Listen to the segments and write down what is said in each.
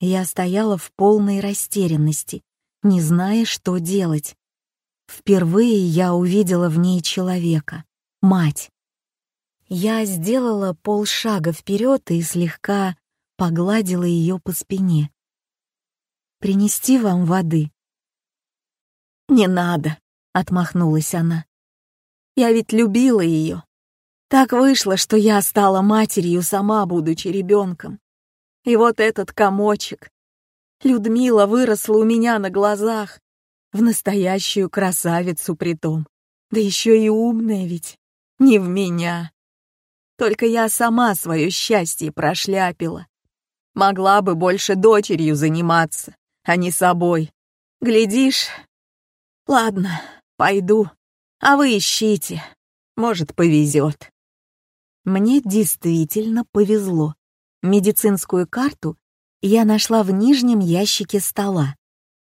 Я стояла в полной растерянности, не зная, что делать. Впервые я увидела в ней человека, мать. Я сделала полшага вперед и слегка погладила ее по спине. «Принести вам воды?» «Не надо», — отмахнулась она. «Я ведь любила ее. Так вышло, что я стала матерью, сама будучи ребенком. И вот этот комочек. Людмила выросла у меня на глазах, в настоящую красавицу притом. Да еще и умная ведь, не в меня. Только я сама свое счастье прошляпила. Могла бы больше дочерью заниматься, а не собой. Глядишь... Ладно, пойду, а вы ищите. Может, повезет. Мне действительно повезло. Медицинскую карту я нашла в нижнем ящике стола.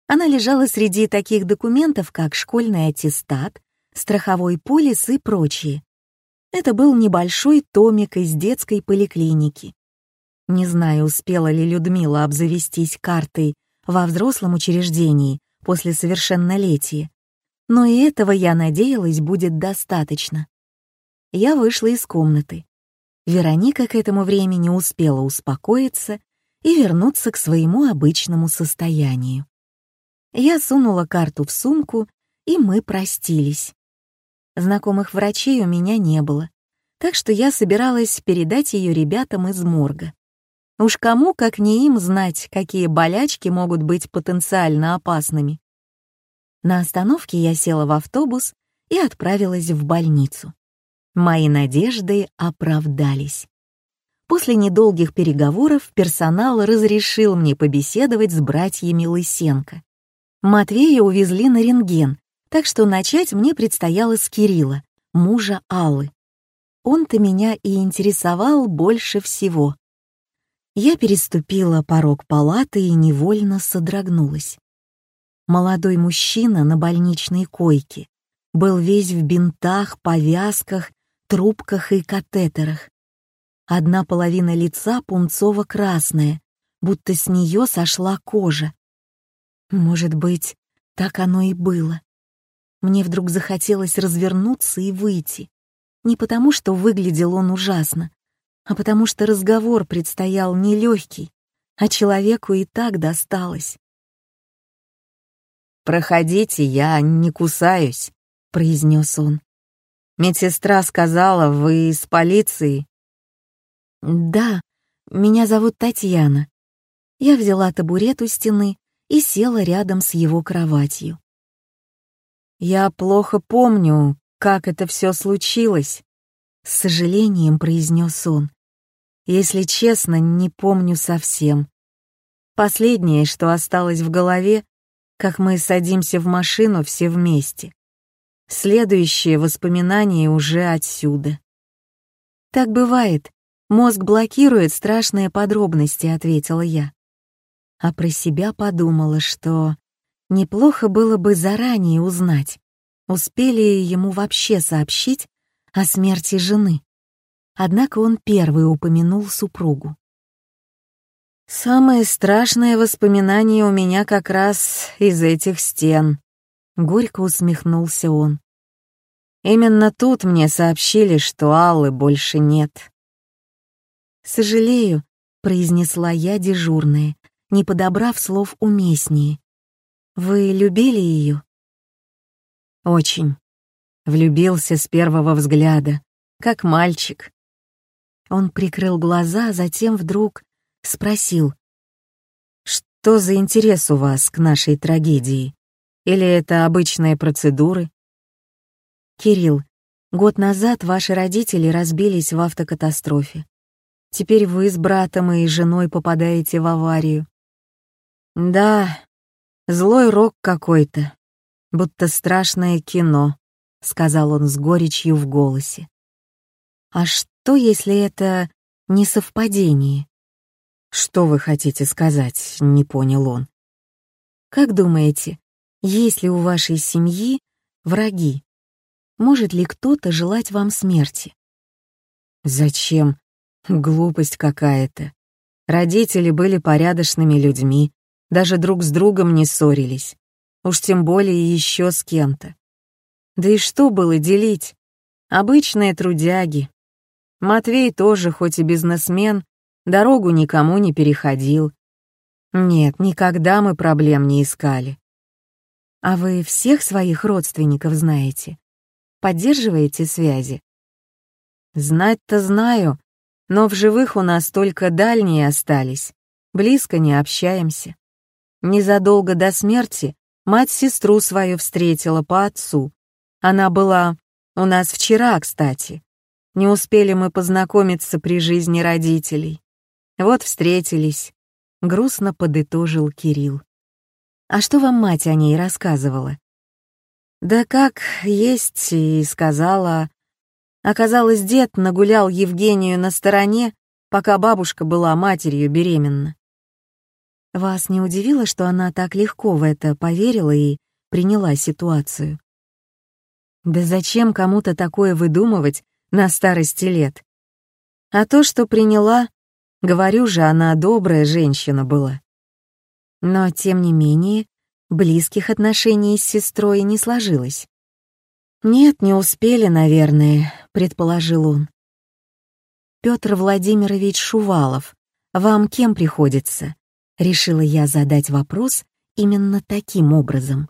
Она лежала среди таких документов, как школьный аттестат, страховой полис и прочие. Это был небольшой томик из детской поликлиники. Не знаю, успела ли Людмила обзавестись картой во взрослом учреждении после совершеннолетия, но и этого, я надеялась, будет достаточно. Я вышла из комнаты. Вероника к этому времени успела успокоиться и вернуться к своему обычному состоянию. Я сунула карту в сумку, и мы простились. Знакомых врачей у меня не было, так что я собиралась передать ее ребятам из морга. Уж кому, как не им, знать, какие болячки могут быть потенциально опасными. На остановке я села в автобус и отправилась в больницу. Мои надежды оправдались. После недолгих переговоров персонал разрешил мне побеседовать с братьями Лысенко. Матвея увезли на рентген, так что начать мне предстояло с Кирилла, мужа Аллы. Он-то меня и интересовал больше всего. Я переступила порог палаты и невольно содрогнулась. Молодой мужчина на больничной койке был весь в бинтах, повязках трубках и катетерах. Одна половина лица пунцово-красная, будто с нее сошла кожа. Может быть, так оно и было. Мне вдруг захотелось развернуться и выйти. Не потому, что выглядел он ужасно, а потому что разговор предстоял нелегкий, а человеку и так досталось. «Проходите, я не кусаюсь», — произнес он. Медсестра сказала, вы из полиции?» «Да, меня зовут Татьяна». Я взяла табурет у стены и села рядом с его кроватью. «Я плохо помню, как это все случилось», — с сожалением произнес он. «Если честно, не помню совсем. Последнее, что осталось в голове, как мы садимся в машину все вместе. Следующее воспоминание уже отсюда. «Так бывает. Мозг блокирует страшные подробности», — ответила я. А про себя подумала, что неплохо было бы заранее узнать, успели ему вообще сообщить о смерти жены. Однако он первый упомянул супругу. «Самое страшное воспоминание у меня как раз из этих стен», Горько усмехнулся он. Именно тут мне сообщили, что Аллы больше нет. «Сожалею», — произнесла я дежурная, не подобрав слов уместнее. «Вы любили ее?» «Очень. Влюбился с первого взгляда, как мальчик». Он прикрыл глаза, затем вдруг спросил. «Что за интерес у вас к нашей трагедии?» Или это обычные процедуры? Кирилл, год назад ваши родители разбились в автокатастрофе. Теперь вы с братом и женой попадаете в аварию. Да, злой рок какой-то, будто страшное кино, сказал он с горечью в голосе. А что, если это не совпадение? Что вы хотите сказать, не понял он. Как думаете, есть ли у вашей семьи враги? Может ли кто-то желать вам смерти? Зачем? Глупость какая-то. Родители были порядочными людьми, даже друг с другом не ссорились. Уж тем более еще с кем-то. Да и что было делить? Обычные трудяги. Матвей тоже, хоть и бизнесмен, дорогу никому не переходил. Нет, никогда мы проблем не искали. А вы всех своих родственников знаете? Поддерживаете связи? Знать-то знаю, но в живых у нас только дальние остались. Близко не общаемся. Незадолго до смерти мать сестру свою встретила по отцу. Она была у нас вчера, кстати. Не успели мы познакомиться при жизни родителей. Вот встретились. Грустно подытожил Кирилл. А что вам мать о ней рассказывала? Да как есть и сказала. Оказалось, дед нагулял Евгению на стороне, пока бабушка была матерью беременна. Вас не удивило, что она так легко в это поверила и приняла ситуацию? Да зачем кому-то такое выдумывать на старости лет? А то, что приняла, говорю же, она добрая женщина была. Но, тем не менее, близких отношений с сестрой не сложилось. «Нет, не успели, наверное», — предположил он. «Петр Владимирович Шувалов, вам кем приходится?» Решила я задать вопрос именно таким образом.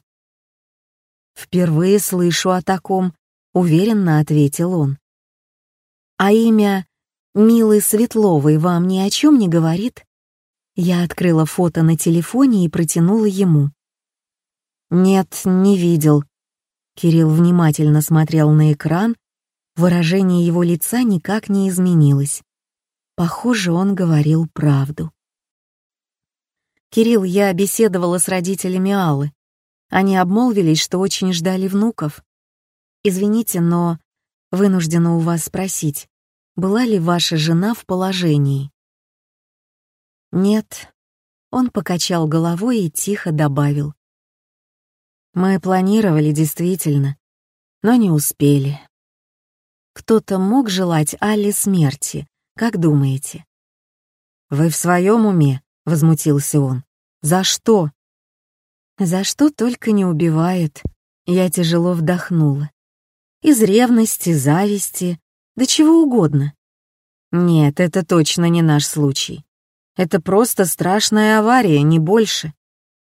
«Впервые слышу о таком», — уверенно ответил он. «А имя Милы Светловой вам ни о чем не говорит?» Я открыла фото на телефоне и протянула ему. «Нет, не видел». Кирилл внимательно смотрел на экран, выражение его лица никак не изменилось. Похоже, он говорил правду. «Кирилл, я беседовала с родителями Аллы. Они обмолвились, что очень ждали внуков. Извините, но вынуждена у вас спросить, была ли ваша жена в положении?» «Нет». Он покачал головой и тихо добавил. «Мы планировали действительно, но не успели». «Кто-то мог желать Алле смерти, как думаете?» «Вы в своем уме?» возмутился он. «За что?» «За что только не убивает». Я тяжело вдохнула. Из ревности, зависти, да чего угодно. Нет, это точно не наш случай. Это просто страшная авария, не больше.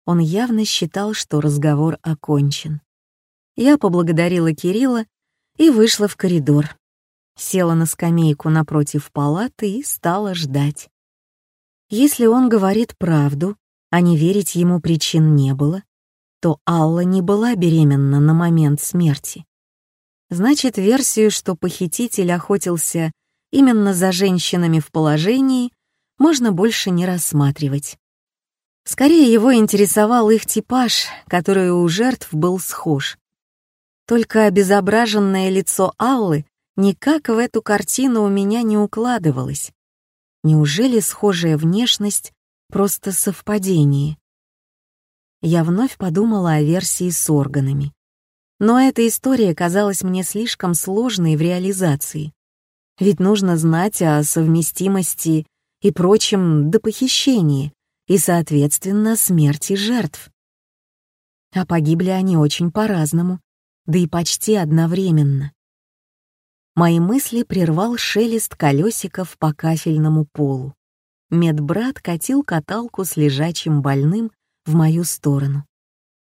Он явно считал, что разговор окончен. Я поблагодарила Кирилла и вышла в коридор. Села на скамейку напротив палаты и стала ждать. Если он говорит правду, а не верить ему причин не было, то Алла не была беременна на момент смерти. Значит, версию, что похититель охотился именно за женщинами в положении, можно больше не рассматривать. Скорее его интересовал их типаж, который у жертв был схож. Только обезображенное лицо Аллы никак в эту картину у меня не укладывалось. Неужели схожая внешность — просто совпадение? Я вновь подумала о версии с органами. Но эта история казалась мне слишком сложной в реализации. Ведь нужно знать о совместимости и прочем до похищения и, соответственно, смерти жертв. А погибли они очень по-разному, да и почти одновременно. Мои мысли прервал шелест колесиков по кафельному полу. Медбрат катил каталку с лежачим больным в мою сторону.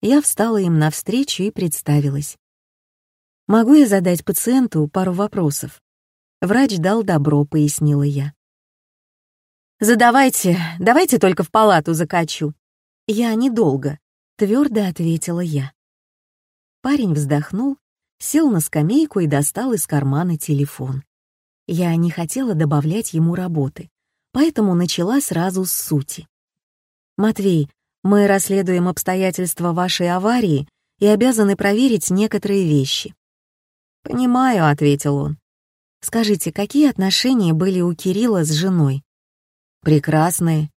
Я встала им навстречу и представилась. «Могу я задать пациенту пару вопросов?» Врач дал добро, пояснила я. «Задавайте, давайте только в палату закачу». «Я недолго», — твердо ответила я. Парень вздохнул сел на скамейку и достал из кармана телефон. Я не хотела добавлять ему работы, поэтому начала сразу с сути. «Матвей, мы расследуем обстоятельства вашей аварии и обязаны проверить некоторые вещи». «Понимаю», — ответил он. «Скажите, какие отношения были у Кирилла с женой?» «Прекрасные».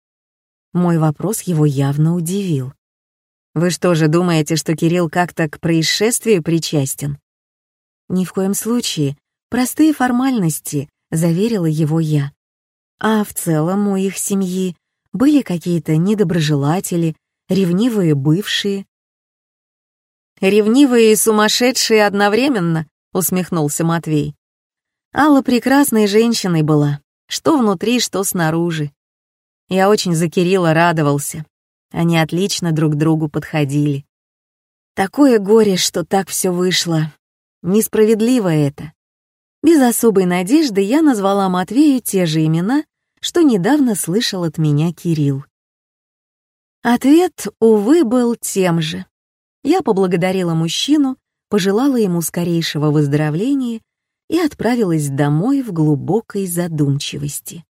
Мой вопрос его явно удивил. «Вы что же думаете, что Кирилл как-то к происшествию причастен?» «Ни в коем случае. Простые формальности», — заверила его я. А в целом у их семьи были какие-то недоброжелатели, ревнивые бывшие. «Ревнивые и сумасшедшие одновременно», — усмехнулся Матвей. Алла прекрасной женщиной была, что внутри, что снаружи. Я очень за Кирилла радовался. Они отлично друг другу подходили. Такое горе, что так все вышло. Несправедливо это. Без особой надежды я назвала Матвею те же имена, что недавно слышал от меня Кирилл. Ответ, увы, был тем же. Я поблагодарила мужчину, пожелала ему скорейшего выздоровления и отправилась домой в глубокой задумчивости.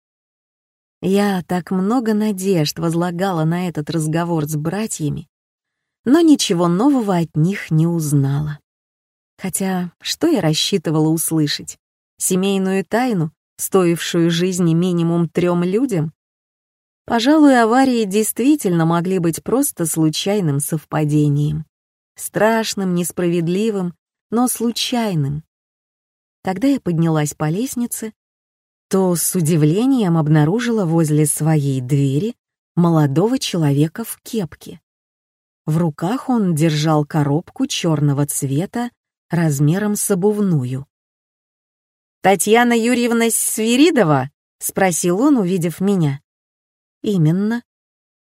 Я так много надежд возлагала на этот разговор с братьями, но ничего нового от них не узнала. Хотя что я рассчитывала услышать? Семейную тайну, стоившую жизни минимум трем людям? Пожалуй, аварии действительно могли быть просто случайным совпадением. Страшным, несправедливым, но случайным. Когда я поднялась по лестнице, то с удивлением обнаружила возле своей двери молодого человека в кепке. В руках он держал коробку черного цвета размером с обувную. «Татьяна Юрьевна Свиридова?» — спросил он, увидев меня. «Именно.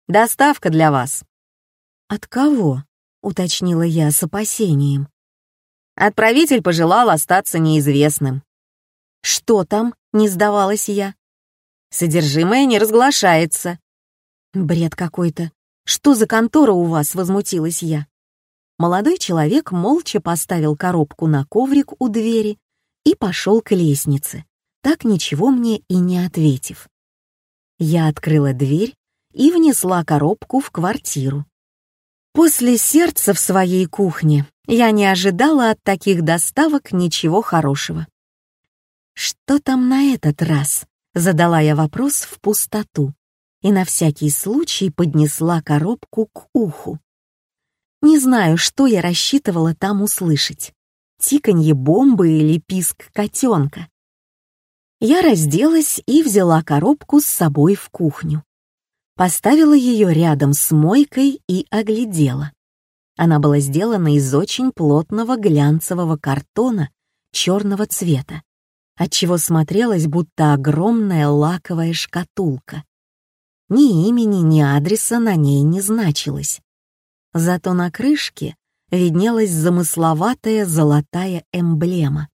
Доставка для вас». «От кого?» — уточнила я с опасением. Отправитель пожелал остаться неизвестным. «Что там?» — не сдавалась я. «Содержимое не разглашается». «Бред какой-то. Что за контора у вас?» — возмутилась я. Молодой человек молча поставил коробку на коврик у двери и пошел к лестнице, так ничего мне и не ответив. Я открыла дверь и внесла коробку в квартиру. После сердца в своей кухне я не ожидала от таких доставок ничего хорошего. «Что там на этот раз?» — задала я вопрос в пустоту и на всякий случай поднесла коробку к уху. Не знаю, что я рассчитывала там услышать. Тиканье бомбы или писк котенка. Я разделась и взяла коробку с собой в кухню поставила ее рядом с мойкой и оглядела. Она была сделана из очень плотного глянцевого картона черного цвета, отчего смотрелась будто огромная лаковая шкатулка. Ни имени, ни адреса на ней не значилось. Зато на крышке виднелась замысловатая золотая эмблема.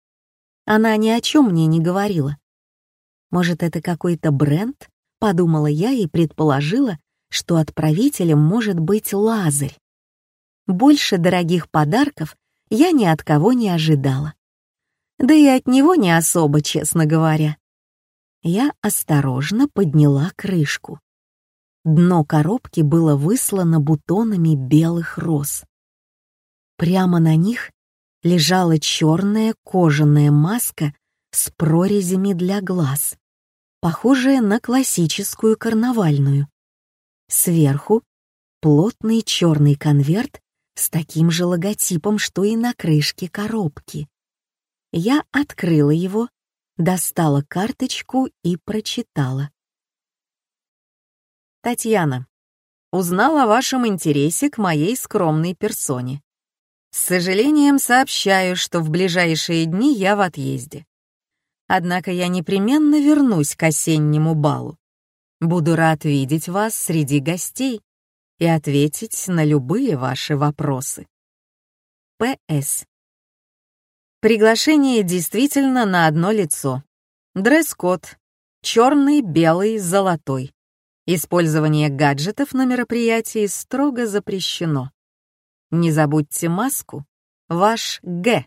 Она ни о чем мне не говорила. Может, это какой-то бренд? Подумала я и предположила, что отправителем может быть Лазарь. Больше дорогих подарков я ни от кого не ожидала. Да и от него не особо, честно говоря. Я осторожно подняла крышку. Дно коробки было выслано бутонами белых роз. Прямо на них лежала черная кожаная маска с прорезями для глаз похожая на классическую карнавальную. Сверху плотный черный конверт с таким же логотипом, что и на крышке коробки. Я открыла его, достала карточку и прочитала. «Татьяна, узнал о вашем интересе к моей скромной персоне. С сожалением сообщаю, что в ближайшие дни я в отъезде. Однако я непременно вернусь к осеннему балу. Буду рад видеть вас среди гостей и ответить на любые ваши вопросы. П.С. Приглашение действительно на одно лицо. Дресс-код. Черный, белый, золотой. Использование гаджетов на мероприятии строго запрещено. Не забудьте маску. Ваш Г.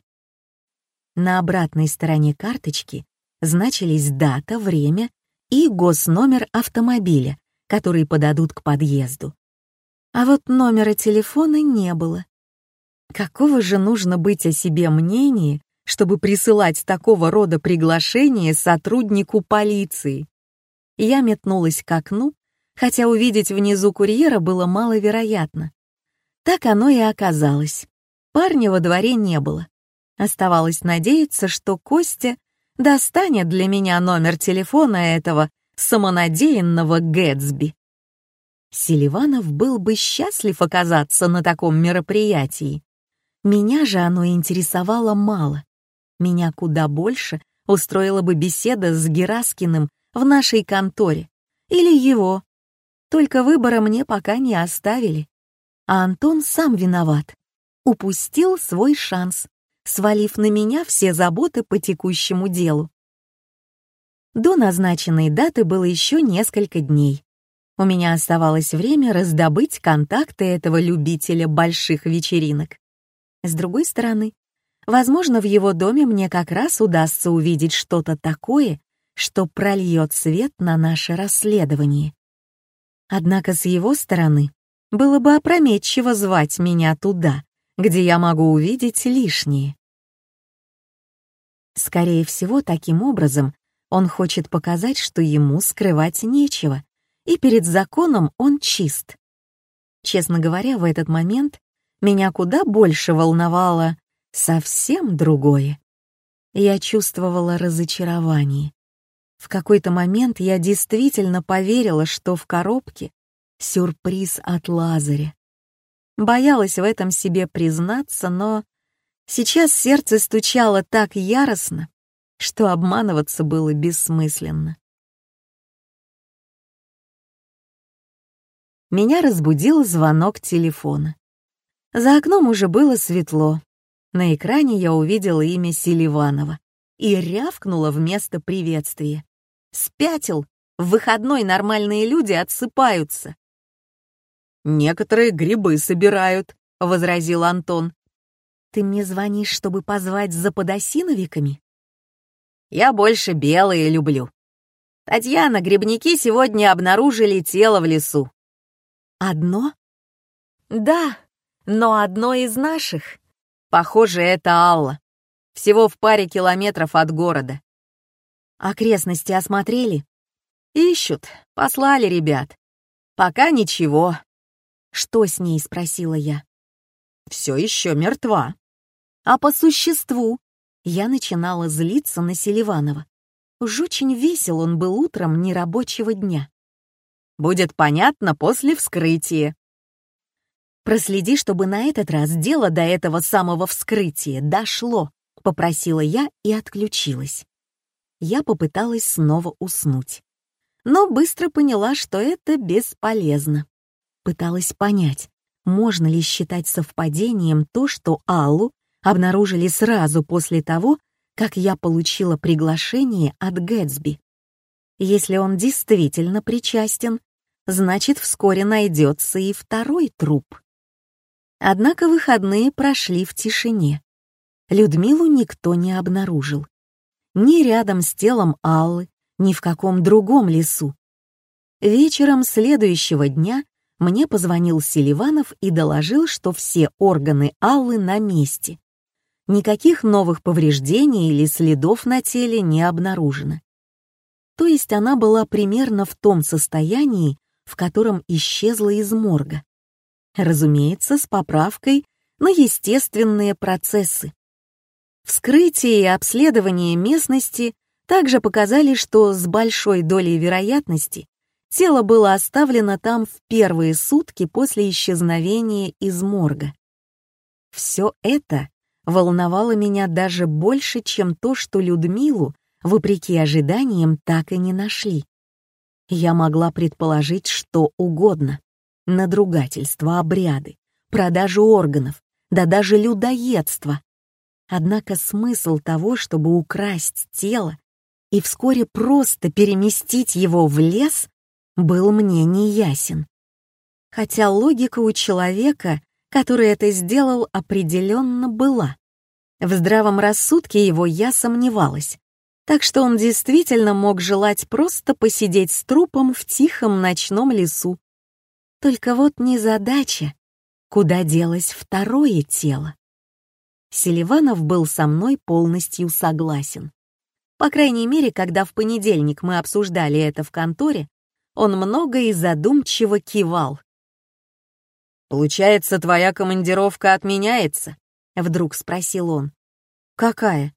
На обратной стороне карточки значились дата, время и госномер автомобиля, который подадут к подъезду. А вот номера телефона не было. Какого же нужно быть о себе мнении, чтобы присылать такого рода приглашение сотруднику полиции? Я метнулась к окну, хотя увидеть внизу курьера было маловероятно. Так оно и оказалось. Парня во дворе не было. Оставалось надеяться, что Костя достанет для меня номер телефона этого самонадеянного Гэтсби. Селиванов был бы счастлив оказаться на таком мероприятии. Меня же оно интересовало мало. Меня куда больше устроила бы беседа с Гераскиным в нашей конторе. Или его. Только выбора мне пока не оставили. А Антон сам виноват. Упустил свой шанс, свалив на меня все заботы по текущему делу. До назначенной даты было еще несколько дней. У меня оставалось время раздобыть контакты этого любителя больших вечеринок. С другой стороны, возможно, в его доме мне как раз удастся увидеть что-то такое, что прольет свет на наше расследование. Однако с его стороны было бы опрометчиво звать меня туда, где я могу увидеть лишнее. Скорее всего, таким образом он хочет показать, что ему скрывать нечего, и перед законом он чист. Честно говоря, в этот момент меня куда больше волновало совсем другое. Я чувствовала разочарование. В какой-то момент я действительно поверила, что в коробке сюрприз от Лазаря. Боялась в этом себе признаться, но сейчас сердце стучало так яростно, что обманываться было бессмысленно. меня разбудил звонок телефона. За окном уже было светло. На экране я увидела имя Селиванова и рявкнула вместо приветствия. «Спятил! В выходной нормальные люди отсыпаются!» «Некоторые грибы собирают», — возразил Антон. «Ты мне звонишь, чтобы позвать за подосиновиками?» «Я больше белые люблю. Татьяна, грибники сегодня обнаружили тело в лесу. Одно? Да, но одно из наших. Похоже, это Алла. Всего в паре километров от города. Окрестности осмотрели? Ищут, послали ребят. Пока ничего. Что с ней, спросила я. Все еще мертва. А по существу? Я начинала злиться на Селиванова. Уж очень весел он был утром нерабочего дня. Будет понятно после вскрытия. Проследи, чтобы на этот раз дело до этого самого вскрытия дошло, попросила я и отключилась. Я попыталась снова уснуть, но быстро поняла, что это бесполезно. Пыталась понять, можно ли считать совпадением то, что Аллу обнаружили сразу после того, как я получила приглашение от Гэтсби. Если он действительно причастен, значит, вскоре найдется и второй труп. Однако выходные прошли в тишине. Людмилу никто не обнаружил. Ни рядом с телом Аллы, ни в каком другом лесу. Вечером следующего дня мне позвонил Селиванов и доложил, что все органы Аллы на месте. Никаких новых повреждений или следов на теле не обнаружено. То есть она была примерно в том состоянии, в котором исчезла из морга. Разумеется, с поправкой на естественные процессы. Вскрытие и обследование местности также показали, что с большой долей вероятности тело было оставлено там в первые сутки после исчезновения из морга. Все это волновало меня даже больше, чем то, что Людмилу, вопреки ожиданиям, так и не нашли. Я могла предположить что угодно. Надругательство, обряды, продажу органов, да даже людоедство. Однако смысл того, чтобы украсть тело и вскоре просто переместить его в лес, был мне неясен. Хотя логика у человека, который это сделал, определенно была. В здравом рассудке его я сомневалась, так что он действительно мог желать просто посидеть с трупом в тихом ночном лесу. Только вот незадача, куда делось второе тело. Селиванов был со мной полностью согласен. По крайней мере, когда в понедельник мы обсуждали это в конторе, он много и задумчиво кивал. «Получается, твоя командировка отменяется?» — вдруг спросил он. «Какая?»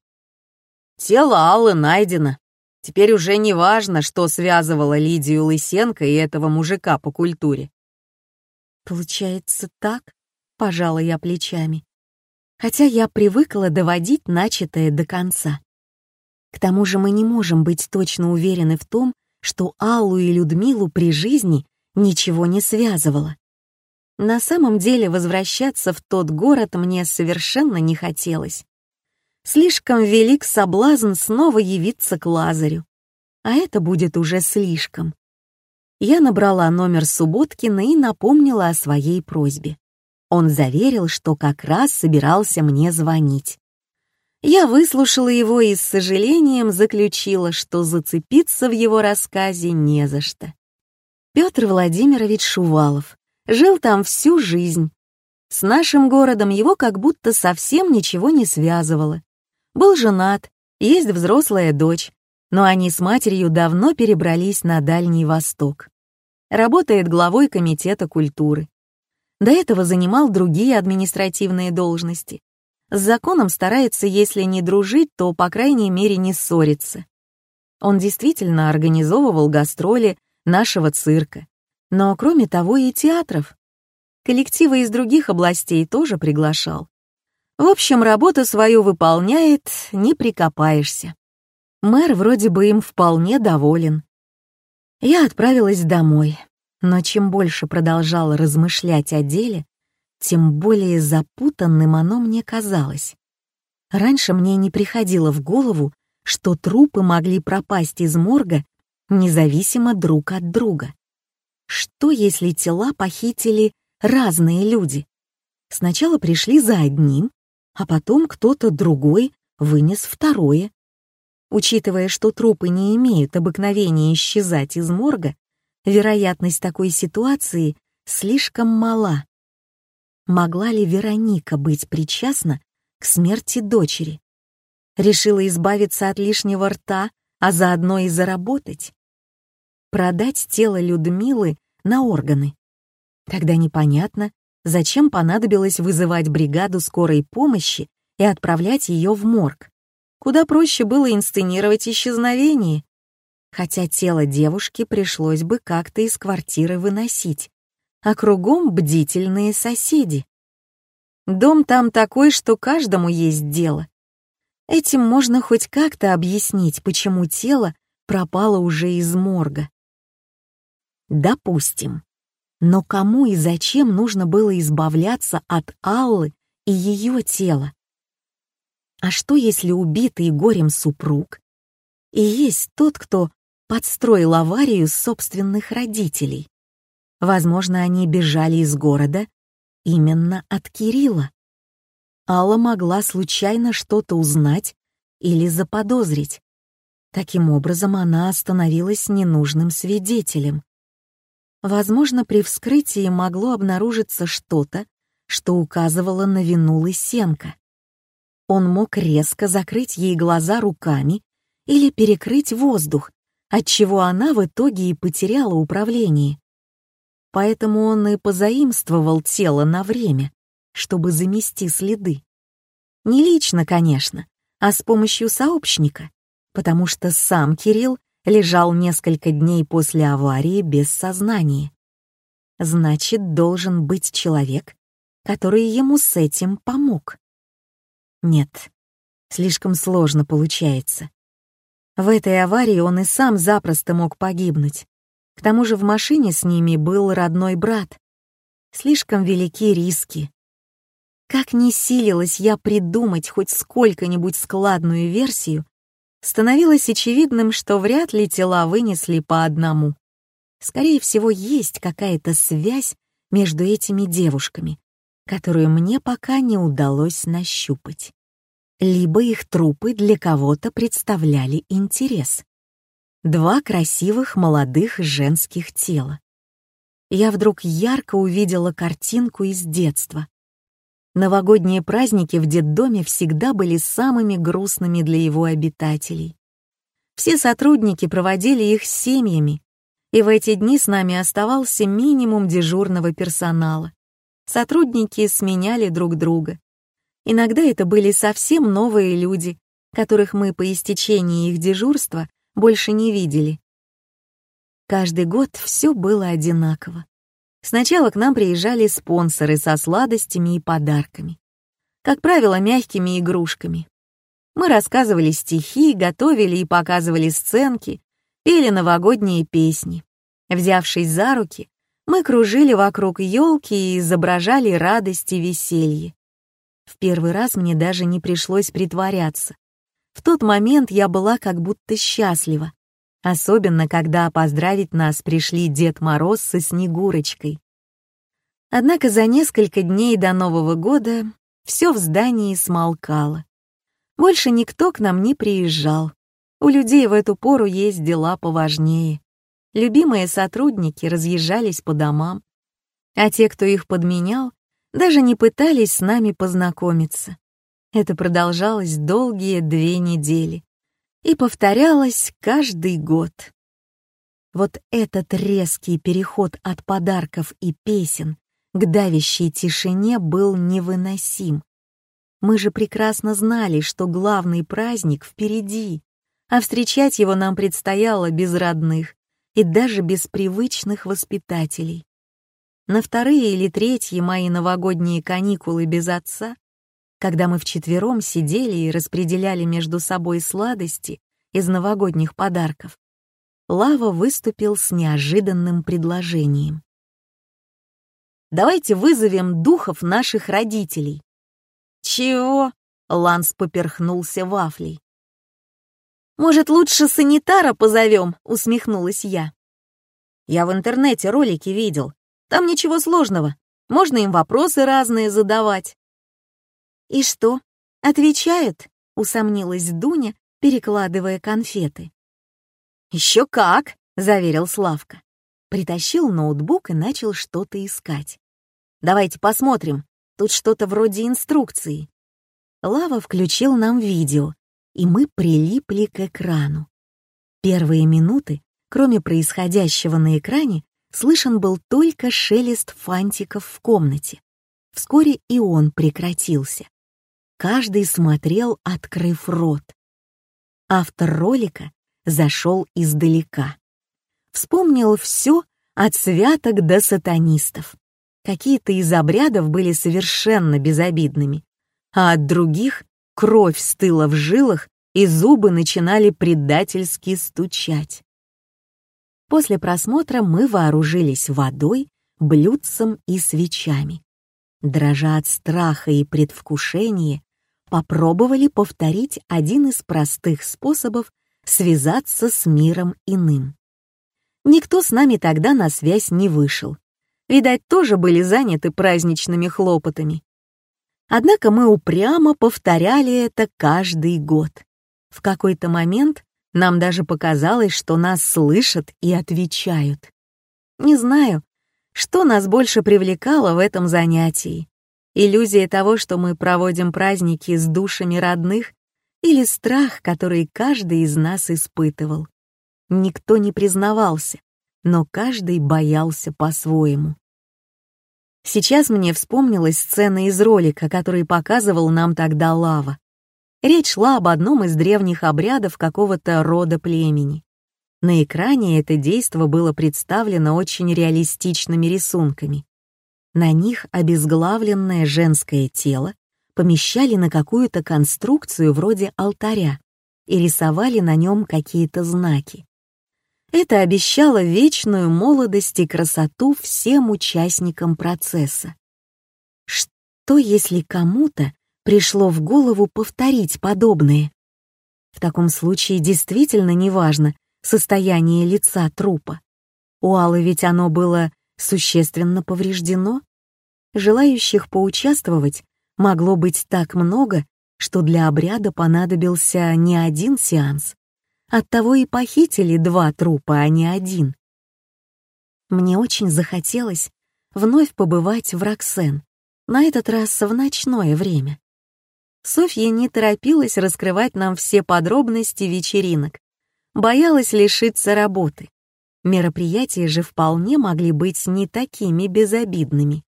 Тело Аллы найдено. Теперь уже не важно, что связывало Лидию Лысенко и этого мужика по культуре. Получается так, пожала я плечами. Хотя я привыкла доводить начатое до конца. К тому же мы не можем быть точно уверены в том, что Аллу и Людмилу при жизни ничего не связывало. На самом деле возвращаться в тот город мне совершенно не хотелось. Слишком велик соблазн снова явиться к Лазарю. А это будет уже слишком. Я набрала номер Субботкина и напомнила о своей просьбе. Он заверил, что как раз собирался мне звонить. Я выслушала его и с сожалением заключила, что зацепиться в его рассказе не за что. Петр Владимирович Шувалов жил там всю жизнь. С нашим городом его как будто совсем ничего не связывало. Был женат, есть взрослая дочь, но они с матерью давно перебрались на Дальний Восток. Работает главой комитета культуры. До этого занимал другие административные должности. С законом старается, если не дружить, то, по крайней мере, не ссориться. Он действительно организовывал гастроли нашего цирка, но кроме того и театров. Коллективы из других областей тоже приглашал. В общем, работу свою выполняет, не прикопаешься. Мэр вроде бы им вполне доволен. Я отправилась домой, но чем больше продолжала размышлять о деле, тем более запутанным оно мне казалось. Раньше мне не приходило в голову, что трупы могли пропасть из морга независимо друг от друга. Что, если тела похитили разные люди? Сначала пришли за одним, а потом кто-то другой вынес второе. Учитывая, что трупы не имеют обыкновения исчезать из морга, вероятность такой ситуации слишком мала могла ли Вероника быть причастна к смерти дочери. Решила избавиться от лишнего рта, а заодно и заработать. Продать тело Людмилы на органы. Тогда непонятно, зачем понадобилось вызывать бригаду скорой помощи и отправлять ее в морг. Куда проще было инсценировать исчезновение. Хотя тело девушки пришлось бы как-то из квартиры выносить а кругом бдительные соседи. Дом там такой, что каждому есть дело. Этим можно хоть как-то объяснить, почему тело пропало уже из морга. Допустим. Но кому и зачем нужно было избавляться от Аллы и ее тела? А что, если убитый горем супруг и есть тот, кто подстроил аварию собственных родителей? Возможно, они бежали из города именно от Кирилла. Алла могла случайно что-то узнать или заподозрить. Таким образом, она становилась ненужным свидетелем. Возможно, при вскрытии могло обнаружиться что-то, что указывало на вину Лысенко. Он мог резко закрыть ей глаза руками или перекрыть воздух, отчего она в итоге и потеряла управление поэтому он и позаимствовал тело на время, чтобы замести следы. Не лично, конечно, а с помощью сообщника, потому что сам Кирилл лежал несколько дней после аварии без сознания. Значит, должен быть человек, который ему с этим помог. Нет, слишком сложно получается. В этой аварии он и сам запросто мог погибнуть. К тому же в машине с ними был родной брат. Слишком велики риски. Как ни силилась я придумать хоть сколько-нибудь складную версию, становилось очевидным, что вряд ли тела вынесли по одному. Скорее всего, есть какая-то связь между этими девушками, которую мне пока не удалось нащупать. Либо их трупы для кого-то представляли интерес два красивых молодых женских тела. Я вдруг ярко увидела картинку из детства. Новогодние праздники в детдоме всегда были самыми грустными для его обитателей. Все сотрудники проводили их с семьями, и в эти дни с нами оставался минимум дежурного персонала. Сотрудники сменяли друг друга. Иногда это были совсем новые люди, которых мы по истечении их дежурства больше не видели. Каждый год все было одинаково. Сначала к нам приезжали спонсоры со сладостями и подарками. Как правило, мягкими игрушками. Мы рассказывали стихи, готовили и показывали сценки, пели новогодние песни. Взявшись за руки, мы кружили вокруг елки и изображали радость и веселье. В первый раз мне даже не пришлось притворяться. В тот момент я была как будто счастлива, особенно когда поздравить нас пришли Дед Мороз со Снегурочкой. Однако за несколько дней до Нового года все в здании смолкало. Больше никто к нам не приезжал. У людей в эту пору есть дела поважнее. Любимые сотрудники разъезжались по домам, а те, кто их подменял, даже не пытались с нами познакомиться. Это продолжалось долгие две недели и повторялось каждый год. Вот этот резкий переход от подарков и песен к давящей тишине был невыносим. Мы же прекрасно знали, что главный праздник впереди, а встречать его нам предстояло без родных и даже без привычных воспитателей. На вторые или третьи мои новогодние каникулы без отца, когда мы вчетвером сидели и распределяли между собой сладости из новогодних подарков, Лава выступил с неожиданным предложением. «Давайте вызовем духов наших родителей». «Чего?» — Ланс поперхнулся вафлей. «Может, лучше санитара позовем?» — усмехнулась я. «Я в интернете ролики видел. Там ничего сложного. Можно им вопросы разные задавать». «И что, отвечают?» — усомнилась Дуня, перекладывая конфеты. «Еще как!» — заверил Славка. Притащил ноутбук и начал что-то искать. «Давайте посмотрим. Тут что-то вроде инструкции». Лава включил нам видео, и мы прилипли к экрану. Первые минуты, кроме происходящего на экране, слышен был только шелест фантиков в комнате. Вскоре и он прекратился. Каждый смотрел, открыв рот. Автор ролика зашел издалека. Вспомнил все от святок до сатанистов. Какие-то из обрядов были совершенно безобидными, а от других кровь стыла в жилах и зубы начинали предательски стучать. После просмотра мы вооружились водой, блюдцем и свечами. Дрожа от страха и предвкушения, попробовали повторить один из простых способов связаться с миром иным. Никто с нами тогда на связь не вышел. Видать, тоже были заняты праздничными хлопотами. Однако мы упрямо повторяли это каждый год. В какой-то момент нам даже показалось, что нас слышат и отвечают. Не знаю, что нас больше привлекало в этом занятии. Иллюзия того, что мы проводим праздники с душами родных, или страх, который каждый из нас испытывал. Никто не признавался, но каждый боялся по-своему. Сейчас мне вспомнилась сцена из ролика, который показывал нам тогда Лава. Речь шла об одном из древних обрядов какого-то рода племени. На экране это действо было представлено очень реалистичными рисунками. На них обезглавленное женское тело помещали на какую-то конструкцию вроде алтаря и рисовали на нем какие-то знаки. Это обещало вечную молодость и красоту всем участникам процесса. Что если кому-то пришло в голову повторить подобное. В таком случае действительно неважно состояние лица трупа. У Аллы ведь оно было существенно повреждено. Желающих поучаствовать могло быть так много, что для обряда понадобился не один сеанс. Оттого и похитили два трупа, а не один. Мне очень захотелось вновь побывать в Роксен, на этот раз в ночное время. Софья не торопилась раскрывать нам все подробности вечеринок, боялась лишиться работы. Мероприятия же вполне могли быть не такими безобидными.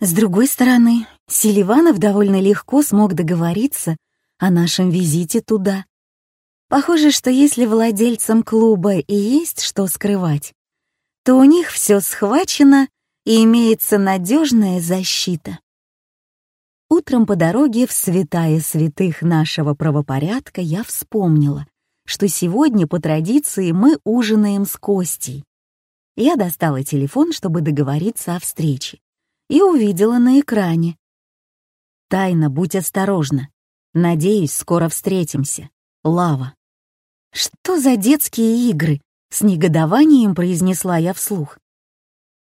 С другой стороны, Селиванов довольно легко смог договориться о нашем визите туда. Похоже, что если владельцам клуба и есть что скрывать, то у них все схвачено и имеется надежная защита. Утром по дороге в святая святых нашего правопорядка я вспомнила, что сегодня по традиции мы ужинаем с Костей. Я достала телефон, чтобы договориться о встрече, и увидела на экране. «Тайна, будь осторожна. Надеюсь, скоро встретимся. Лава». «Что за детские игры?» — с негодованием произнесла я вслух.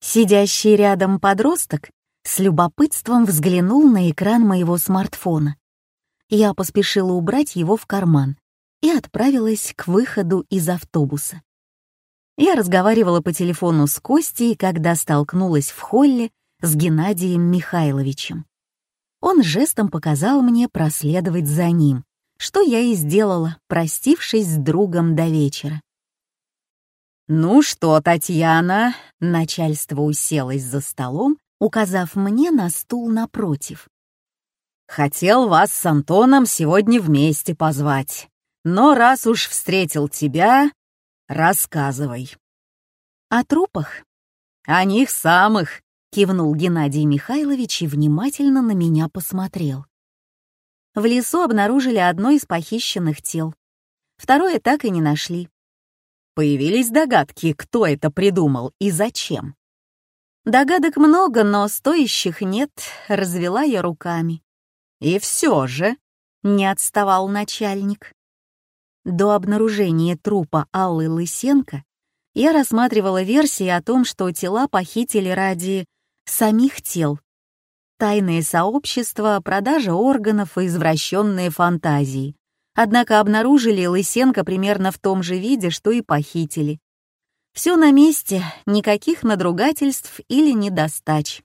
Сидящий рядом подросток с любопытством взглянул на экран моего смартфона. Я поспешила убрать его в карман и отправилась к выходу из автобуса. Я разговаривала по телефону с Костей, когда столкнулась в холле с Геннадием Михайловичем. Он жестом показал мне проследовать за ним, что я и сделала, простившись с другом до вечера. «Ну что, Татьяна?» — начальство уселось за столом, указав мне на стул напротив. «Хотел вас с Антоном сегодня вместе позвать, но раз уж встретил тебя, рассказывай». «О трупах?» «О них самых», — кивнул Геннадий Михайлович и внимательно на меня посмотрел. В лесу обнаружили одно из похищенных тел. Второе так и не нашли. Появились догадки, кто это придумал и зачем. Догадок много, но стоящих нет, развела я руками. И все же не отставал начальник. До обнаружения трупа Аллы Лысенко я рассматривала версии о том, что тела похитили ради самих тел, тайное сообщество, продажа органов и извращенные фантазии. Однако обнаружили Лысенко примерно в том же виде, что и похитили. Все на месте, никаких надругательств или недостач.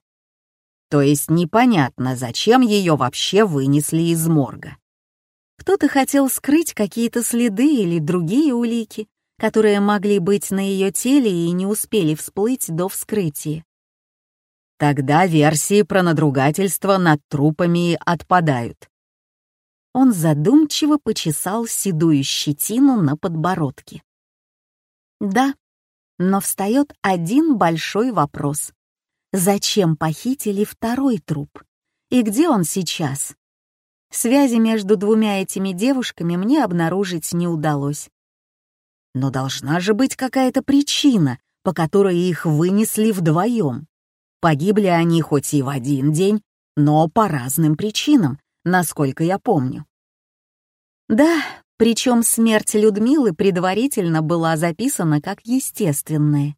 То есть непонятно, зачем ее вообще вынесли из морга. Кто-то хотел скрыть какие-то следы или другие улики, которые могли быть на ее теле и не успели всплыть до вскрытия. Тогда версии про надругательство над трупами отпадают. Он задумчиво почесал седую щетину на подбородке. Да, но встает один большой вопрос. Зачем похитили второй труп? И где он сейчас? Связи между двумя этими девушками мне обнаружить не удалось. Но должна же быть какая-то причина, по которой их вынесли вдвоем. Погибли они хоть и в один день, но по разным причинам, насколько я помню. Да, причем смерть Людмилы предварительно была записана как естественная.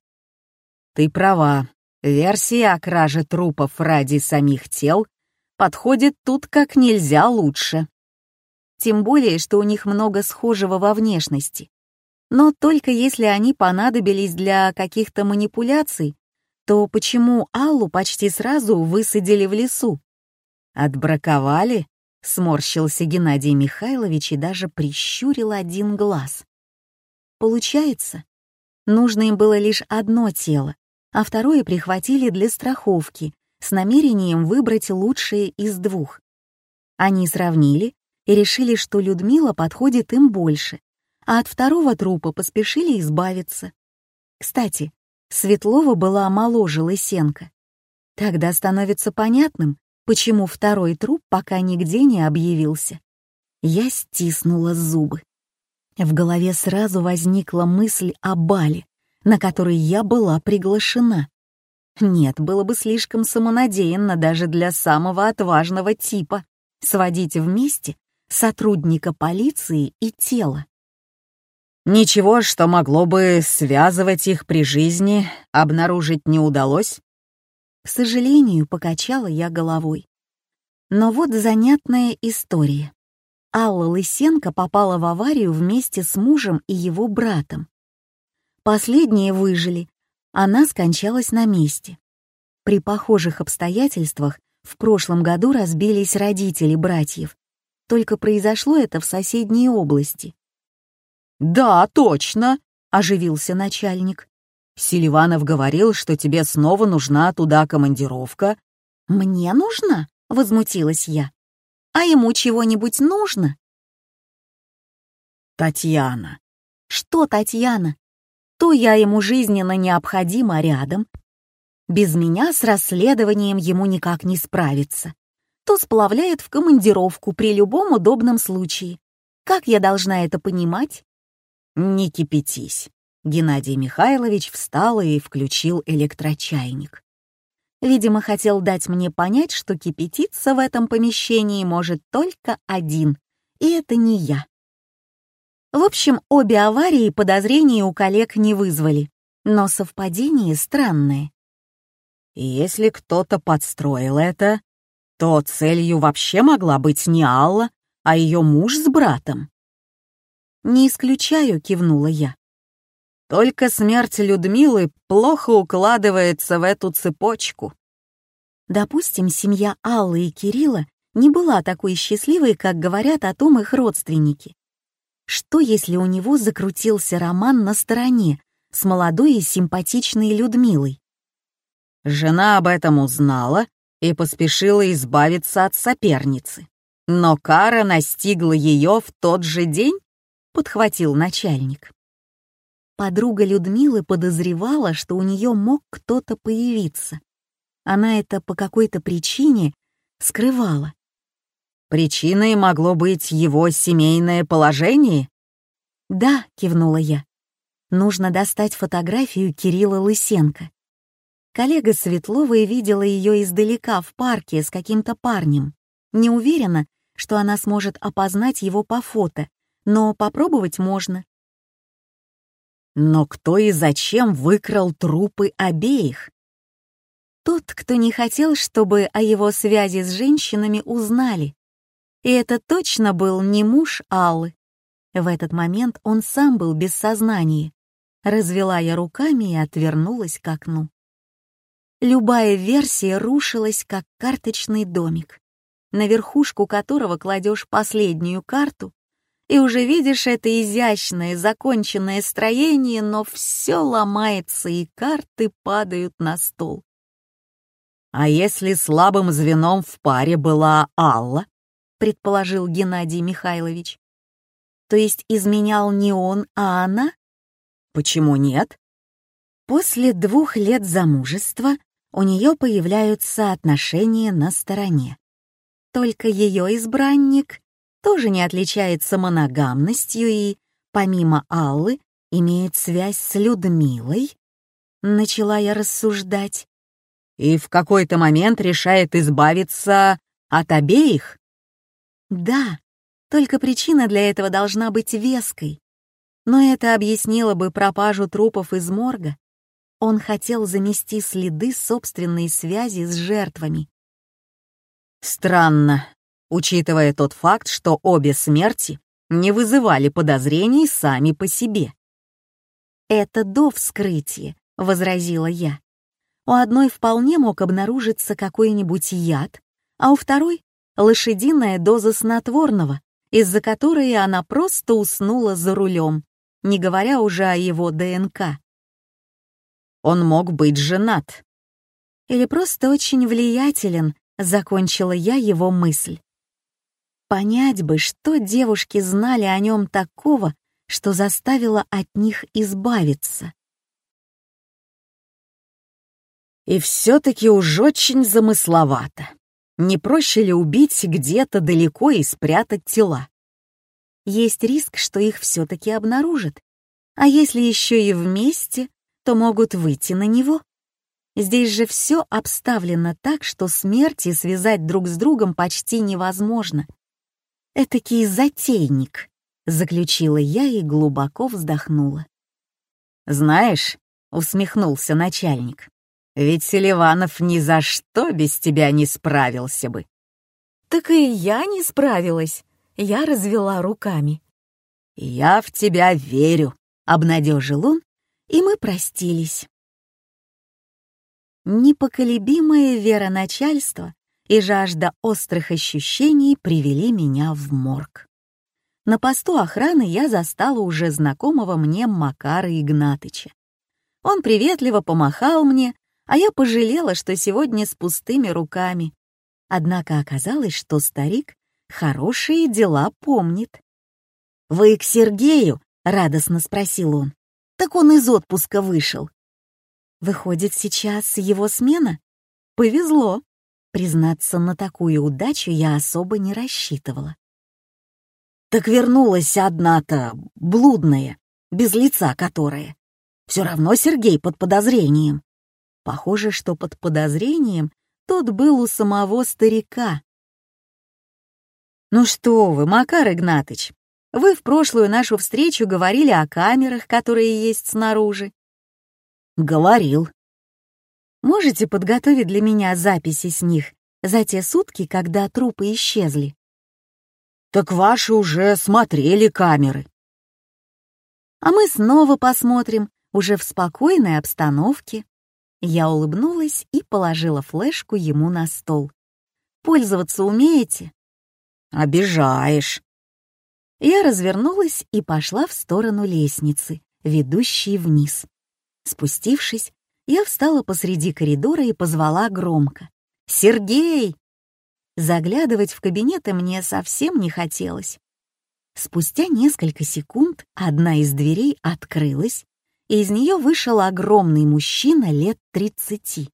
Ты права, версия о краже трупов ради самих тел подходит тут как нельзя лучше. Тем более, что у них много схожего во внешности. Но только если они понадобились для каких-то манипуляций, то почему Аллу почти сразу высадили в лесу? Отбраковали? Сморщился Геннадий Михайлович и даже прищурил один глаз. Получается, нужно им было лишь одно тело, а второе прихватили для страховки с намерением выбрать лучшее из двух. Они сравнили и решили, что Людмила подходит им больше, а от второго трупа поспешили избавиться. Кстати, Светлова была моложе Лысенко. Тогда становится понятным, почему второй труп пока нигде не объявился. Я стиснула зубы. В голове сразу возникла мысль о бале, на который я была приглашена. Нет, было бы слишком самонадеянно даже для самого отважного типа сводить вместе сотрудника полиции и тело. Ничего, что могло бы связывать их при жизни, обнаружить не удалось? К сожалению, покачала я головой. Но вот занятная история. Алла Лысенко попала в аварию вместе с мужем и его братом. Последние выжили, она скончалась на месте. При похожих обстоятельствах в прошлом году разбились родители братьев, только произошло это в соседней области. «Да, точно», — оживился начальник. «Селиванов говорил, что тебе снова нужна туда командировка». «Мне нужна?» — возмутилась я. «А ему чего-нибудь нужно?» Татьяна. Что Татьяна? То я ему жизненно необходима рядом. Без меня с расследованием ему никак не справиться. То сплавляет в командировку при любом удобном случае. Как я должна это понимать? Не кипятись. Геннадий Михайлович встал и включил электрочайник. Видимо, хотел дать мне понять, что кипятиться в этом помещении может только один, и это не я. В общем, обе аварии подозрений у коллег не вызвали, но совпадение странное. Если кто-то подстроил это, то целью вообще могла быть не Алла, а ее муж с братом. «Не исключаю», — кивнула я. Только смерть Людмилы плохо укладывается в эту цепочку. Допустим, семья Аллы и Кирилла не была такой счастливой, как говорят о том их родственники. Что, если у него закрутился роман на стороне с молодой и симпатичной Людмилой? Жена об этом узнала и поспешила избавиться от соперницы. Но кара настигла ее в тот же день, подхватил начальник. Подруга Людмилы подозревала, что у нее мог кто-то появиться. Она это по какой-то причине скрывала. Причиной могло быть его семейное положение? Да, кивнула я. Нужно достать фотографию Кирилла Лысенко. Коллега Светлова видела ее издалека в парке с каким-то парнем. Не уверена, что она сможет опознать его по фото, но попробовать можно. Но кто и зачем выкрал трупы обеих? Тот, кто не хотел, чтобы о его связи с женщинами узнали. И это точно был не муж Аллы. В этот момент он сам был без сознания. Развела я руками и отвернулась к окну. Любая версия рушилась, как карточный домик, на верхушку которого кладешь последнюю карту и уже видишь это изящное, законченное строение, но все ломается, и карты падают на стол. «А если слабым звеном в паре была Алла?» — предположил Геннадий Михайлович. «То есть изменял не он, а она?» «Почему нет?» После двух лет замужества у нее появляются отношения на стороне. Только ее избранник тоже не отличается моногамностью и, помимо Аллы, имеет связь с Людмилой, начала я рассуждать. И в какой-то момент решает избавиться от обеих? Да, только причина для этого должна быть веской. Но это объяснило бы пропажу трупов из морга. Он хотел замести следы собственной связи с жертвами. Странно, учитывая тот факт, что обе смерти не вызывали подозрений сами по себе. «Это до вскрытия», — возразила я. «У одной вполне мог обнаружиться какой-нибудь яд, а у второй — лошадиная доза снотворного, из-за которой она просто уснула за рулем, не говоря уже о его ДНК. Он мог быть женат. Или просто очень влиятелен, закончила я его мысль. Понять бы, что девушки знали о нем такого, что заставило от них избавиться. И все-таки уж очень замысловато. Не проще ли убить где-то далеко и спрятать тела? Есть риск, что их все-таки обнаружат. А если еще и вместе, то могут выйти на него. Здесь же все обставлено так, что смерти связать друг с другом почти невозможно. «Этакий затейник», — заключила я и глубоко вздохнула. «Знаешь», — усмехнулся начальник, «ведь Селиванов ни за что без тебя не справился бы». «Так и я не справилась», — я развела руками. «Я в тебя верю», — обнадежил он, и мы простились. Непоколебимая вера начальства и жажда острых ощущений привели меня в морг. На посту охраны я застала уже знакомого мне Макара Игнатыча. Он приветливо помахал мне, а я пожалела, что сегодня с пустыми руками. Однако оказалось, что старик хорошие дела помнит. «Вы к Сергею?» — радостно спросил он. «Так он из отпуска вышел». «Выходит, сейчас его смена?» «Повезло». Признаться, на такую удачу я особо не рассчитывала. «Так вернулась одна-то, блудная, без лица которая. Все равно Сергей под подозрением». Похоже, что под подозрением тот был у самого старика. «Ну что вы, Макар Игнатыч, вы в прошлую нашу встречу говорили о камерах, которые есть снаружи». «Говорил». «Можете подготовить для меня записи с них за те сутки, когда трупы исчезли?» «Так ваши уже смотрели камеры». «А мы снова посмотрим, уже в спокойной обстановке». Я улыбнулась и положила флешку ему на стол. «Пользоваться умеете?» «Обижаешь». Я развернулась и пошла в сторону лестницы, ведущей вниз. Спустившись, я встала посреди коридора и позвала громко. «Сергей!» Заглядывать в кабинеты мне совсем не хотелось. Спустя несколько секунд одна из дверей открылась, и из нее вышел огромный мужчина лет тридцати.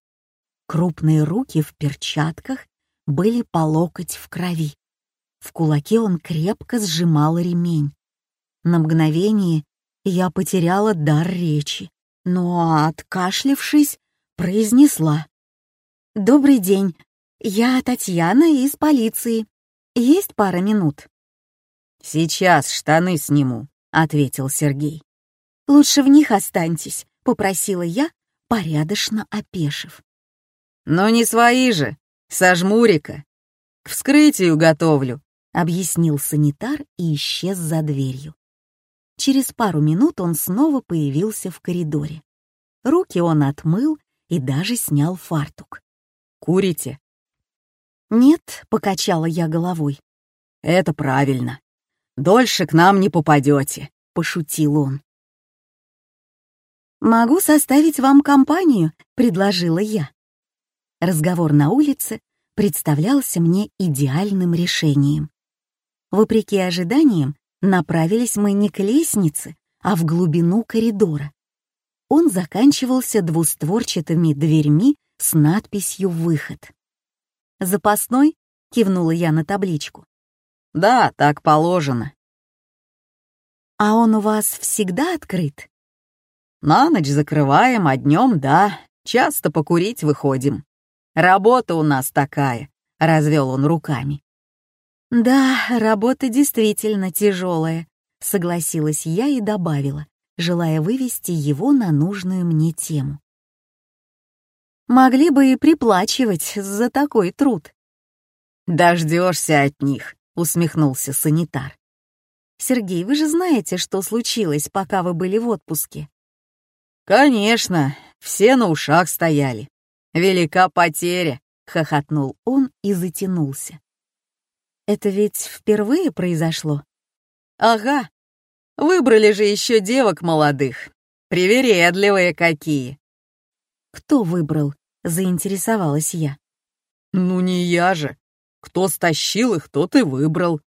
Крупные руки в перчатках были по локоть в крови. В кулаке он крепко сжимал ремень. На мгновение я потеряла дар речи, но, откашлившись, произнесла. «Добрый день, я Татьяна из полиции. Есть пара минут?» «Сейчас штаны сниму», — ответил Сергей. «Лучше в них останьтесь», — попросила я, порядочно опешив. «Но не свои же, сожмурика. К вскрытию готовлю», — объяснил санитар и исчез за дверью. Через пару минут он снова появился в коридоре. Руки он отмыл и даже снял фартук. «Курите?» «Нет», — покачала я головой. «Это правильно. Дольше к нам не попадете», — пошутил он. «Могу составить вам компанию», — предложила я. Разговор на улице представлялся мне идеальным решением. Вопреки ожиданиям, направились мы не к лестнице, а в глубину коридора. Он заканчивался двустворчатыми дверьми с надписью «Выход». «Запасной?» — кивнула я на табличку. «Да, так положено». «А он у вас всегда открыт?» «На ночь закрываем, а днем, да, часто покурить выходим. Работа у нас такая», — развел он руками. «Да, работа действительно тяжелая», — согласилась я и добавила, желая вывести его на нужную мне тему. «Могли бы и приплачивать за такой труд». «Дождешься от них», — усмехнулся санитар. «Сергей, вы же знаете, что случилось, пока вы были в отпуске?» «Конечно, все на ушах стояли. Велика потеря», — хохотнул он и затянулся. Это ведь впервые произошло? Ага. Выбрали же еще девок молодых. Привередливые какие. Кто выбрал? Заинтересовалась я. Ну не я же. Кто стащил их, тот и выбрал.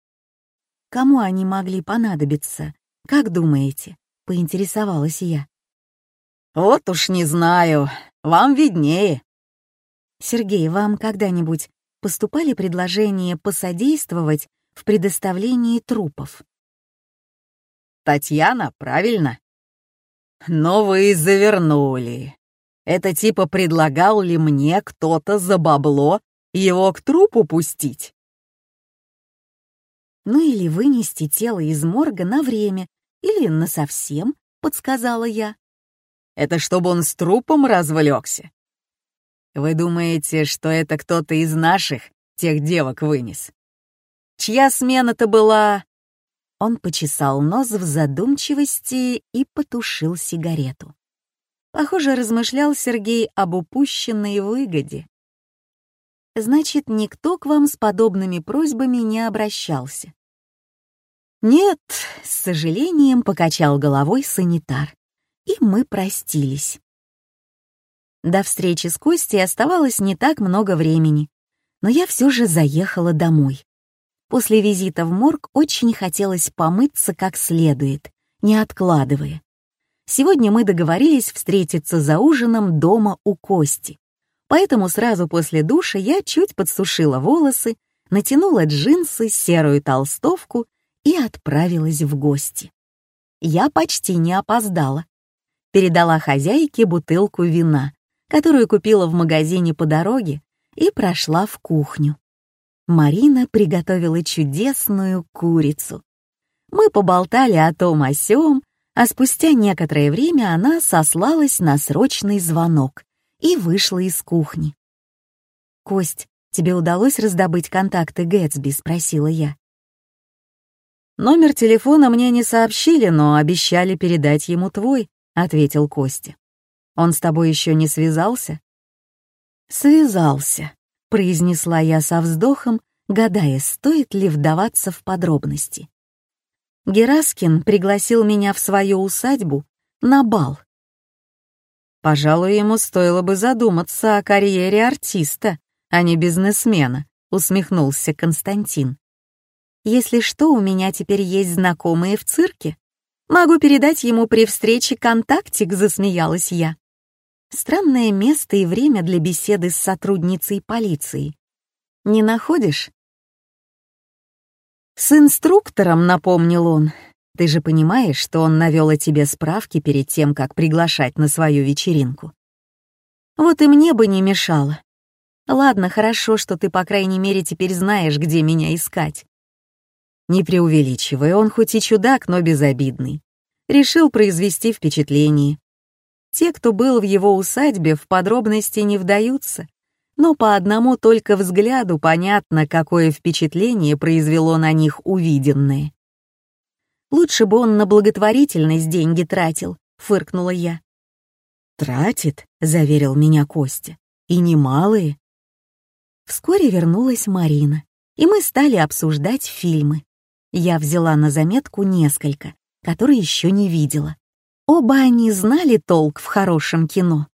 Кому они могли понадобиться? Как думаете? Поинтересовалась я. Вот уж не знаю. Вам виднее. Сергей, вам когда-нибудь поступали предложения посодействовать в предоставлении трупов. Татьяна, правильно? Но вы завернули. Это типа предлагал ли мне кто-то за бабло его к трупу пустить? Ну или вынести тело из морга на время, или насовсем, подсказала я. Это чтобы он с трупом развлекся. Вы думаете, что это кто-то из наших, тех девок, вынес? Чья смена-то была?» Он почесал нос в задумчивости и потушил сигарету. Похоже, размышлял Сергей об упущенной выгоде. «Значит, никто к вам с подобными просьбами не обращался?» «Нет», — с сожалением покачал головой санитар, и мы простились. До встречи с Костей оставалось не так много времени, но я все же заехала домой. После визита в морг очень хотелось помыться как следует, не откладывая. Сегодня мы договорились встретиться за ужином дома у Кости. Поэтому сразу после душа я чуть подсушила волосы, натянула джинсы, серую толстовку и отправилась в гости. Я почти не опоздала. Передала хозяйке бутылку вина, которую купила в магазине по дороге, и прошла в кухню. Марина приготовила чудесную курицу. Мы поболтали о том о сём, а спустя некоторое время она сослалась на срочный звонок и вышла из кухни. «Кость, тебе удалось раздобыть контакты Гэтсби?» — спросила я. «Номер телефона мне не сообщили, но обещали передать ему твой», — ответил Костя. «Он с тобой еще не связался?» «Связался», — произнесла я со вздохом, гадая, стоит ли вдаваться в подробности. Гераскин пригласил меня в свою усадьбу на бал. «Пожалуй, ему стоило бы задуматься о карьере артиста, а не бизнесмена», — усмехнулся Константин. «Если что, у меня теперь есть знакомые в цирке. Могу передать ему при встрече контактик», — засмеялась я. Странное место и время для беседы с сотрудницей полиции. Не находишь? «С инструктором», — напомнил он. «Ты же понимаешь, что он навел о тебе справки перед тем, как приглашать на свою вечеринку?» «Вот и мне бы не мешало. Ладно, хорошо, что ты, по крайней мере, теперь знаешь, где меня искать». Не преувеличивая, он хоть и чудак, но безобидный. Решил произвести впечатление. Те, кто был в его усадьбе, в подробности не вдаются но по одному только взгляду понятно, какое впечатление произвело на них увиденное. «Лучше бы он на благотворительность деньги тратил», — фыркнула я. «Тратит», — заверил меня Костя, — «и немалые». Вскоре вернулась Марина, и мы стали обсуждать фильмы. Я взяла на заметку несколько, которые еще не видела. Оба они знали толк в хорошем кино.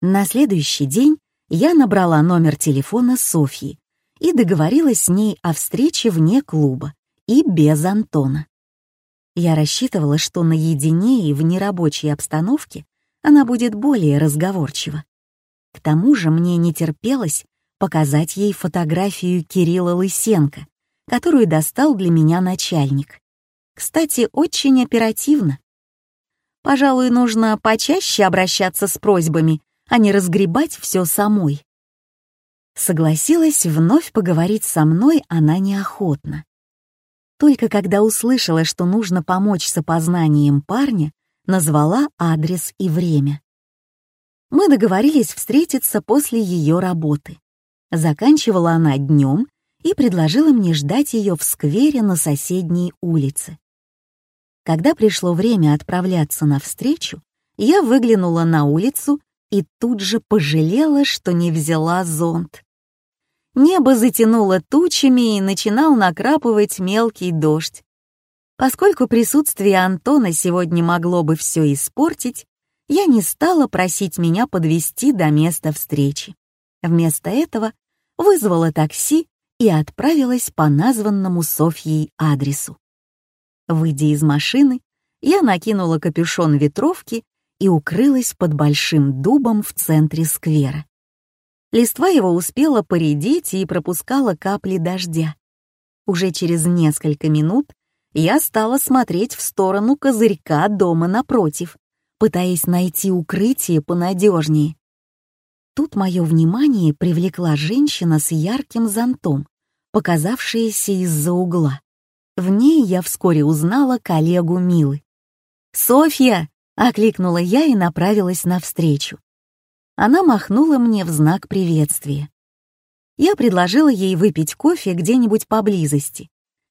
На следующий день я набрала номер телефона Софьи и договорилась с ней о встрече вне клуба и без Антона. Я рассчитывала, что наедине и в нерабочей обстановке она будет более разговорчива. К тому же мне не терпелось показать ей фотографию Кирилла Лысенко, которую достал для меня начальник. Кстати, очень оперативно. Пожалуй, нужно почаще обращаться с просьбами а не разгребать все самой. Согласилась вновь поговорить со мной она неохотно. Только когда услышала, что нужно помочь с опознанием парня, назвала адрес и время. Мы договорились встретиться после ее работы. Заканчивала она днем и предложила мне ждать ее в сквере на соседней улице. Когда пришло время отправляться навстречу, я выглянула на улицу и тут же пожалела, что не взяла зонт. Небо затянуло тучами и начинал накрапывать мелкий дождь. Поскольку присутствие Антона сегодня могло бы все испортить, я не стала просить меня подвести до места встречи. Вместо этого вызвала такси и отправилась по названному Софьей адресу. Выйдя из машины, я накинула капюшон ветровки и укрылась под большим дубом в центре сквера. Листва его успела поредеть и пропускала капли дождя. Уже через несколько минут я стала смотреть в сторону козырька дома напротив, пытаясь найти укрытие понадежнее. Тут мое внимание привлекла женщина с ярким зонтом, показавшаяся из-за угла. В ней я вскоре узнала коллегу Милы. «Софья!» — окликнула я и направилась навстречу. Она махнула мне в знак приветствия. Я предложила ей выпить кофе где-нибудь поблизости,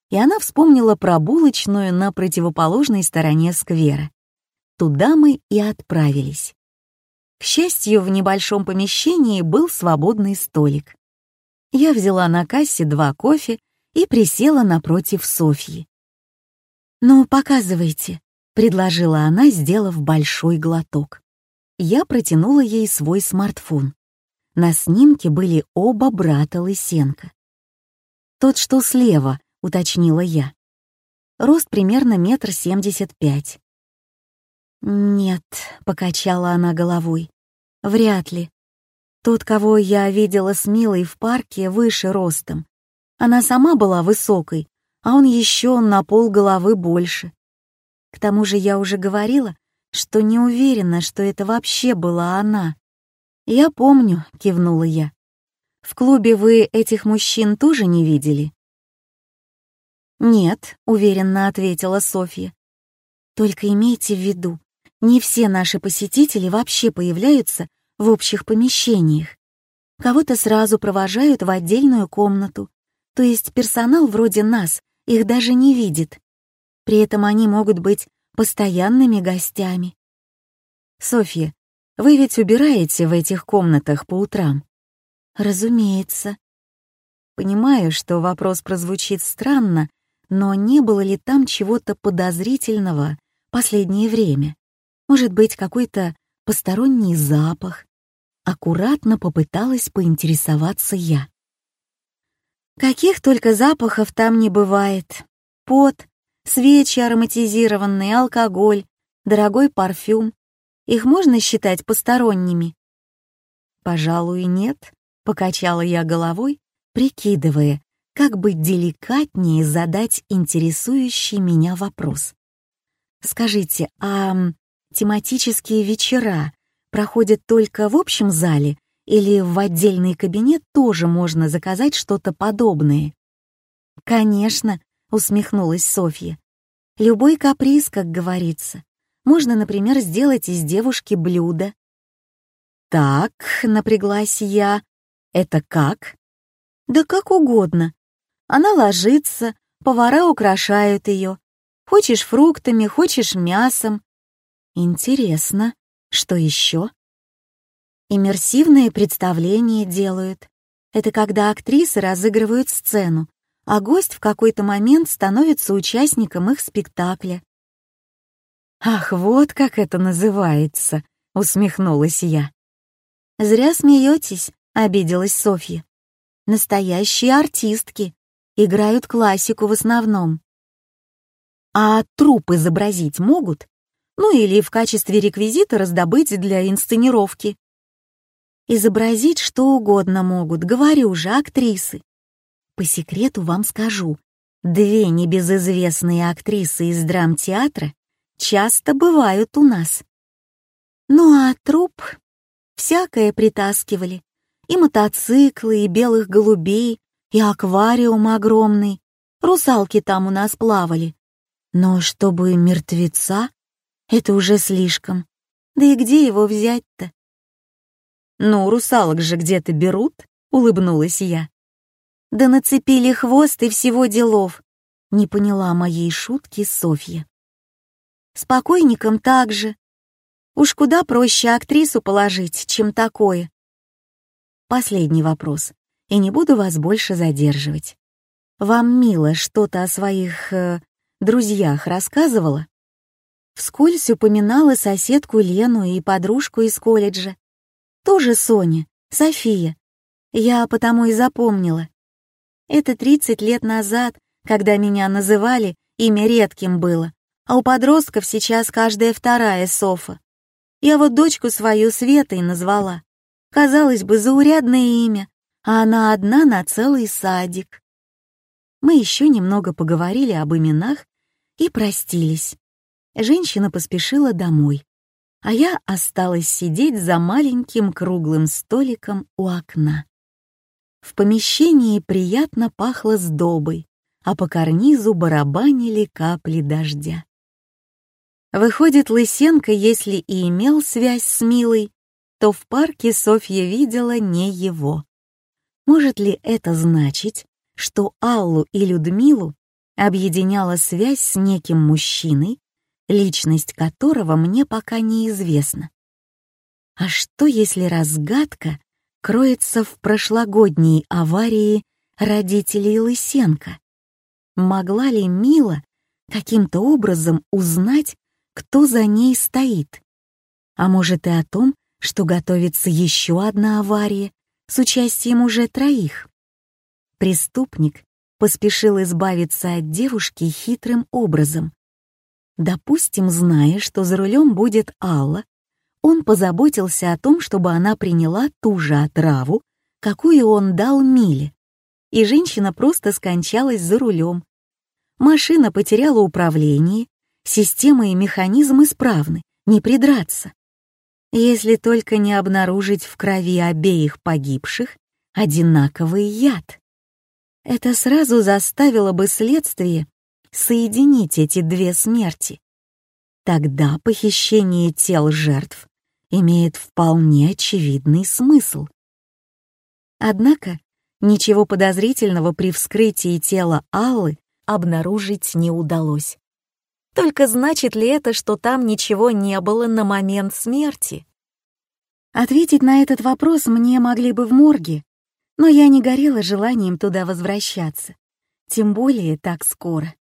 и она вспомнила про булочную на противоположной стороне сквера. Туда мы и отправились. К счастью, в небольшом помещении был свободный столик. Я взяла на кассе два кофе и присела напротив Софьи. «Ну, показывайте», — предложила она, сделав большой глоток. Я протянула ей свой смартфон. На снимке были оба брата Лысенко. «Тот, что слева», — уточнила я. Рост примерно метр семьдесят пять. «Нет», — покачала она головой, — «вряд ли. Тот, кого я видела с Милой в парке, выше ростом. Она сама была высокой, а он еще на пол головы больше. К тому же я уже говорила, что не уверена, что это вообще была она. «Я помню», — кивнула я. «В клубе вы этих мужчин тоже не видели?» «Нет», — уверенно ответила Софья. «Только имейте в виду, не все наши посетители вообще появляются в общих помещениях. Кого-то сразу провожают в отдельную комнату, то есть персонал вроде нас их даже не видит. При этом они могут быть постоянными гостями. Софья, вы ведь убираете в этих комнатах по утрам? Разумеется. Понимаю, что вопрос прозвучит странно, но не было ли там чего-то подозрительного последнее время? Может быть, какой-то посторонний запах? Аккуратно попыталась поинтересоваться я. Каких только запахов там не бывает. Пот, свечи ароматизированные, алкоголь, дорогой парфюм. Их можно считать посторонними? Пожалуй, нет, покачала я головой, прикидывая, как бы деликатнее задать интересующий меня вопрос. Скажите, а тематические вечера проходят только в общем зале или в отдельный кабинет тоже можно заказать что-то подобное? Конечно, усмехнулась Софья. Любой каприз, как говорится. Можно, например, сделать из девушки блюдо. Так, напряглась я. Это как? Да как угодно. Она ложится, повара украшают ее. Хочешь фруктами, хочешь мясом. Интересно, что еще? Иммерсивные представления делают. Это когда актрисы разыгрывают сцену, а гость в какой-то момент становится участником их спектакля. «Ах, вот как это называется!» — усмехнулась я. «Зря смеетесь», — обиделась Софья. «Настоящие артистки. Играют классику в основном». «А труп изобразить могут? Ну или в качестве реквизита раздобыть для инсценировки?» «Изобразить что угодно могут, говорю же, актрисы. По секрету вам скажу, две небезызвестные актрисы из драмтеатра часто бывают у нас. Ну а труп всякое притаскивали. И мотоциклы, и белых голубей, и аквариум огромный. Русалки там у нас плавали. Но чтобы мертвеца, это уже слишком. Да и где его взять-то? «Ну, русалок же где-то берут», — улыбнулась я. Да нацепили хвост и всего делов. Не поняла моей шутки Софья. Спокойником так же. Уж куда проще актрису положить, чем такое. Последний вопрос, и не буду вас больше задерживать. Вам Мила что-то о своих э, друзьях рассказывала? Вскользь упоминала соседку Лену и подружку из колледжа. Тоже Соня, София. Я потому и запомнила. Это 30 лет назад, когда меня называли, имя редким было, а у подростков сейчас каждая вторая Софа. Я вот дочку свою Светой назвала. Казалось бы, заурядное имя, а она одна на целый садик. Мы еще немного поговорили об именах и простились. Женщина поспешила домой, а я осталась сидеть за маленьким круглым столиком у окна. В помещении приятно пахло сдобой, а по карнизу барабанили капли дождя. Выходит, Лысенко, если и имел связь с Милой, то в парке Софья видела не его. Может ли это значить, что Аллу и Людмилу объединяла связь с неким мужчиной, личность которого мне пока неизвестна? А что, если разгадка кроется в прошлогодней аварии родителей Лысенко. Могла ли Мила каким-то образом узнать, кто за ней стоит? А может и о том, что готовится еще одна авария с участием уже троих? Преступник поспешил избавиться от девушки хитрым образом. Допустим, зная, что за рулем будет Алла, он позаботился о том, чтобы она приняла ту же отраву, какую он дал Миле, и женщина просто скончалась за рулем. Машина потеряла управление, система и механизм исправны, не придраться. Если только не обнаружить в крови обеих погибших одинаковый яд. Это сразу заставило бы следствие соединить эти две смерти. Тогда похищение тел жертв имеет вполне очевидный смысл. Однако ничего подозрительного при вскрытии тела Аллы обнаружить не удалось. Только значит ли это, что там ничего не было на момент смерти? Ответить на этот вопрос мне могли бы в морге, но я не горела желанием туда возвращаться, тем более так скоро.